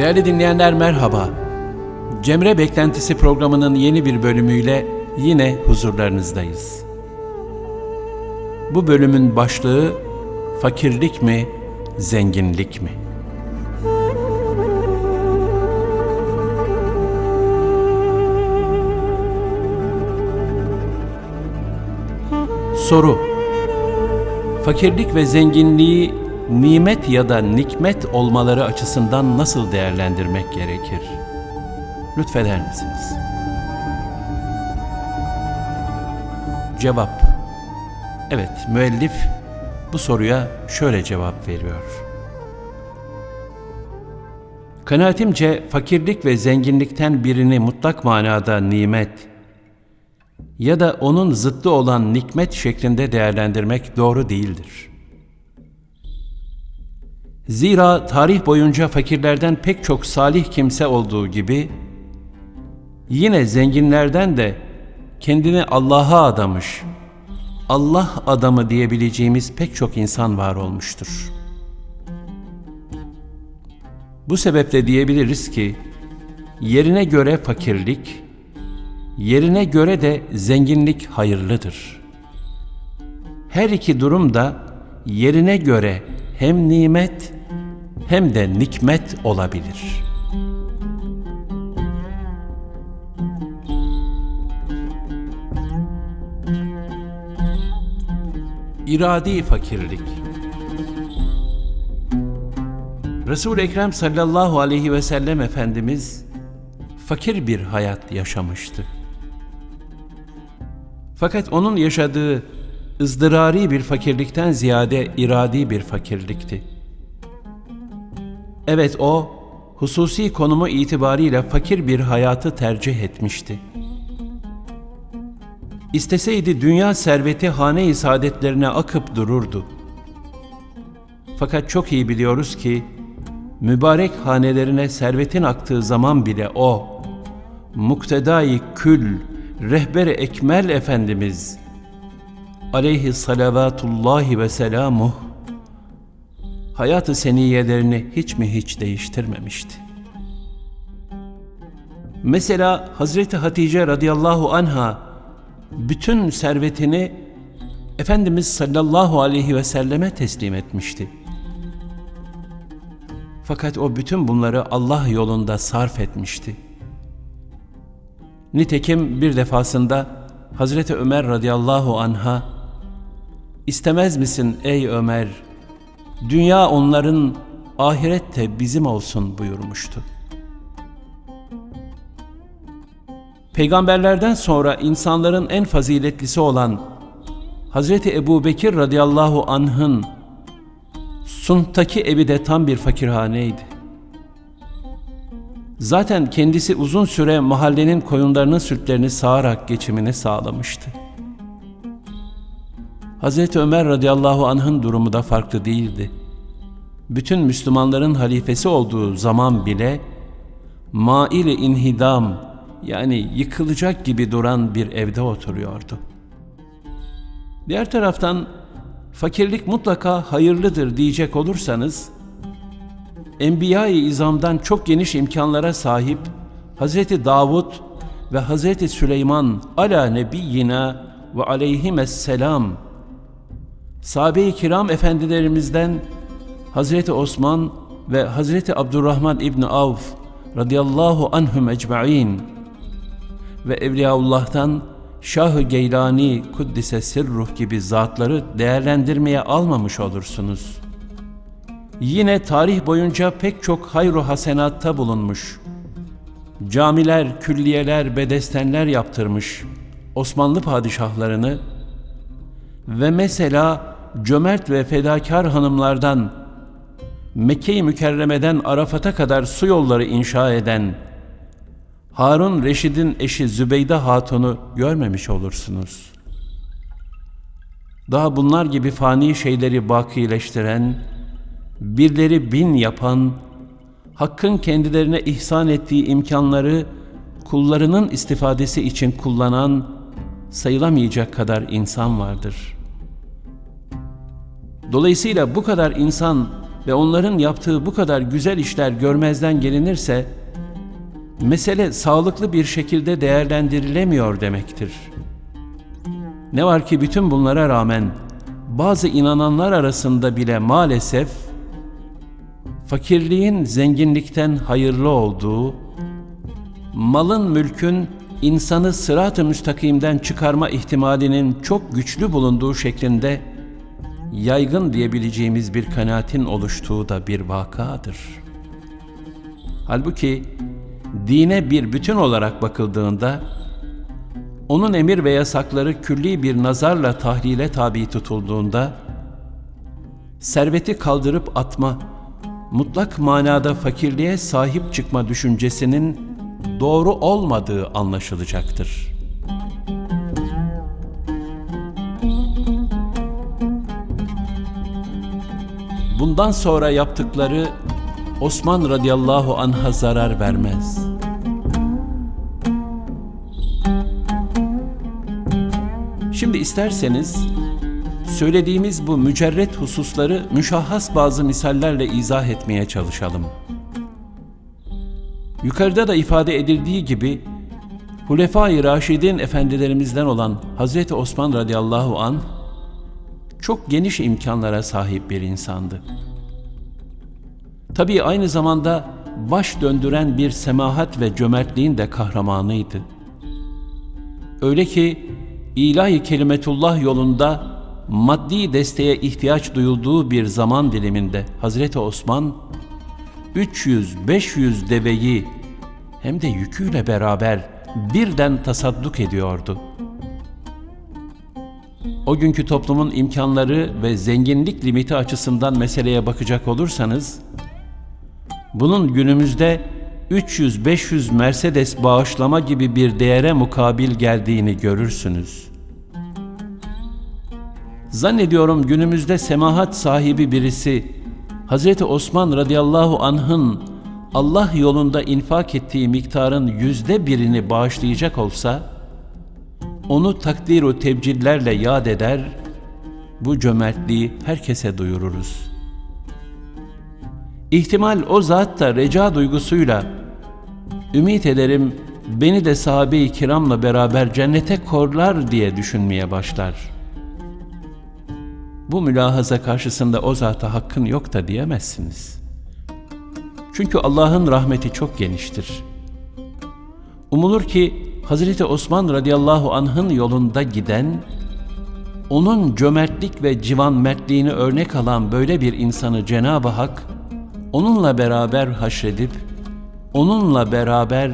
Değerli dinleyenler merhaba. Cemre Beklentisi programının yeni bir bölümüyle yine huzurlarınızdayız. Bu bölümün başlığı fakirlik mi, zenginlik mi? Soru Fakirlik ve zenginliği nimet ya da nikmet olmaları açısından nasıl değerlendirmek gerekir? Lütfeder misiniz? Cevap Evet, müellif bu soruya şöyle cevap veriyor. Kanaatimce fakirlik ve zenginlikten birini mutlak manada nimet ya da onun zıttı olan nikmet şeklinde değerlendirmek doğru değildir. Zira tarih boyunca fakirlerden pek çok salih kimse olduğu gibi, yine zenginlerden de kendini Allah'a adamış, Allah adamı diyebileceğimiz pek çok insan var olmuştur. Bu sebeple diyebiliriz ki, yerine göre fakirlik, yerine göre de zenginlik hayırlıdır. Her iki durum da yerine göre hem nimet hem de nikmet olabilir. İradi fakirlik Resul-i Ekrem sallallahu aleyhi ve sellem Efendimiz fakir bir hayat yaşamıştı. Fakat onun yaşadığı ızdırari bir fakirlikten ziyade iradi bir fakirlikti. Evet o, hususi konumu itibariyle fakir bir hayatı tercih etmişti. İsteseydi dünya serveti hane-i saadetlerine akıp dururdu. Fakat çok iyi biliyoruz ki, mübarek hanelerine servetin aktığı zaman bile o, muktedai kül, rehber-i ekmel Efendimiz, aleyhi salavatullahi ve selamuh, hayatı seniyelerini hiç mi hiç değiştirmemişti. Mesela Hazreti Hatice radıyallahu anha bütün servetini Efendimiz sallallahu aleyhi ve selleme teslim etmişti. Fakat o bütün bunları Allah yolunda sarf etmişti. Nitekim bir defasında Hazreti Ömer radıyallahu anha İstemez misin ey Ömer dünya onların ahirette bizim olsun buyurmuştu. Peygamberlerden sonra insanların en faziletlisi olan Hazreti Ebu Bekir radıyallahu anh'ın Sunt'taki evi de tam bir fakirhaneydi. Zaten kendisi uzun süre mahallenin koyunlarının sütlerini sağarak geçimini sağlamıştı. Hazreti Ömer radıyallahu anh'ın durumu da farklı değildi. Bütün Müslümanların halifesi olduğu zaman bile mail-i inhidam yani yıkılacak gibi duran bir evde oturuyordu. Diğer taraftan fakirlik mutlaka hayırlıdır diyecek olursanız Enbiya-i İzam'dan çok geniş imkanlara sahip Hazreti Davud ve Hazreti Süleyman ala nebiyyina ve aleyhisselam sahabe-i kiram efendilerimizden Hazreti Osman ve Hazreti Abdurrahman İbni Avf radıyallahu anhum ecma'in ve Evliyaullah'tan Şah-ı Geylani Kuddise Sirruh gibi zatları değerlendirmeye almamış olursunuz. Yine tarih boyunca pek çok hayru hasenatta bulunmuş. Camiler, külliyeler, bedestenler yaptırmış Osmanlı padişahlarını ve mesela cömert ve fedakar hanımlardan Mekke-i Mükerreme'den Arafat'a kadar su yolları inşa eden Harun Reşid'in eşi Zübeyde Hatun'u görmemiş olursunuz. Daha bunlar gibi fani şeyleri bakileştiren, birleri bin yapan, Hakk'ın kendilerine ihsan ettiği imkanları kullarının istifadesi için kullanan sayılamayacak kadar insan vardır. Dolayısıyla bu kadar insan ve onların yaptığı bu kadar güzel işler görmezden gelinirse, mesele sağlıklı bir şekilde değerlendirilemiyor demektir. Ne var ki bütün bunlara rağmen bazı inananlar arasında bile maalesef fakirliğin zenginlikten hayırlı olduğu, malın mülkün insanı sırat-ı müstakimden çıkarma ihtimalinin çok güçlü bulunduğu şeklinde yaygın diyebileceğimiz bir kanaatin oluştuğu da bir vakadır. Halbuki dine bir bütün olarak bakıldığında onun emir ve yasakları külli bir nazarla tahlile tabi tutulduğunda serveti kaldırıp atma, mutlak manada fakirliğe sahip çıkma düşüncesinin doğru olmadığı anlaşılacaktır. Bundan sonra yaptıkları Osman radıyallahu anh'a zarar vermez. Şimdi isterseniz söylediğimiz bu mücerret hususları müşahhas bazı misallerle izah etmeye çalışalım. Yukarıda da ifade edildiği gibi Hulefai Raşidin efendilerimizden olan Hazreti Osman radıyallahu an çok geniş imkanlara sahip bir insandı. Tabii aynı zamanda baş döndüren bir semahat ve cömertliğin de kahramanıydı. Öyle ki ilahi kelimetullah yolunda maddi desteğe ihtiyaç duyulduğu bir zaman diliminde Hazreti Osman 300-500 deveyi hem de yüküyle beraber birden tasadduk ediyordu. O günkü toplumun imkanları ve zenginlik limiti açısından meseleye bakacak olursanız, bunun günümüzde 300-500 Mercedes bağışlama gibi bir değere mukabil geldiğini görürsünüz. Zannediyorum günümüzde semahat sahibi birisi Hz. Osman radıyallahu anh'ın Allah yolunda infak ettiği miktarın yüzde birini bağışlayacak olsa, onu takdiru tebcillerle yad eder, bu cömertliği herkese duyururuz. İhtimal o zat da reca duygusuyla, ümit ederim beni de sahabe-i kiramla beraber cennete korlar diye düşünmeye başlar.'' bu mülahaza karşısında o zata hakkın yok da diyemezsiniz. Çünkü Allah'ın rahmeti çok geniştir. Umulur ki Hazreti Osman radıyallahu anh'ın yolunda giden, onun cömertlik ve civan mertliğini örnek alan böyle bir insanı Cenab-ı Hak, onunla beraber haşredip, onunla beraber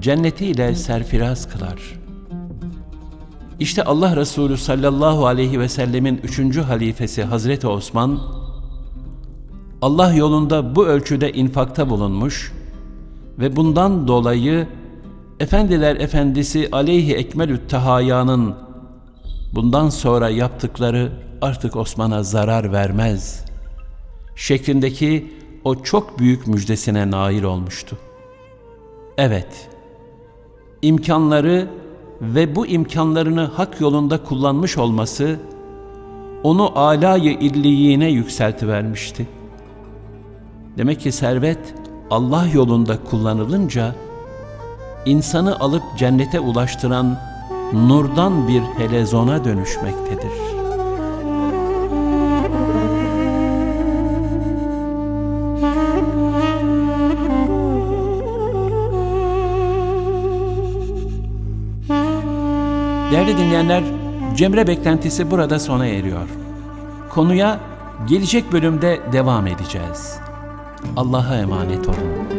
cennetiyle serfiraz kılar.'' İşte Allah Resulü sallallahu aleyhi ve sellemin üçüncü halifesi Hazreti Osman, Allah yolunda bu ölçüde infakta bulunmuş ve bundan dolayı Efendiler Efendisi aleyhi ekmelü tehayanın bundan sonra yaptıkları artık Osman'a zarar vermez şeklindeki o çok büyük müjdesine nail olmuştu. Evet, imkanları ve bu imkanlarını hak yolunda kullanmış olması onu alayı illiyine yükseltivermişti. Demek ki servet Allah yolunda kullanılınca insanı alıp cennete ulaştıran nurdan bir helezona dönüşmektedir.'' Değerli dinleyenler, Cemre beklentisi burada sona eriyor. Konuya gelecek bölümde devam edeceğiz. Allah'a emanet olun.